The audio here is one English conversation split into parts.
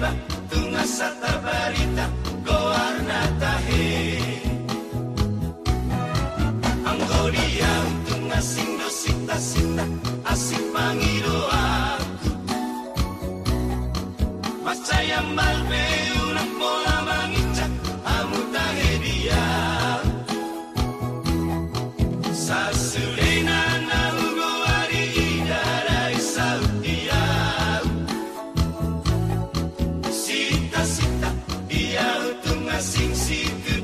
tiba tunga sata barita goarna tahe ang goria tunga sindo sita sita asing pangiroa masaya malbe unang mola assim se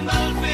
Mumble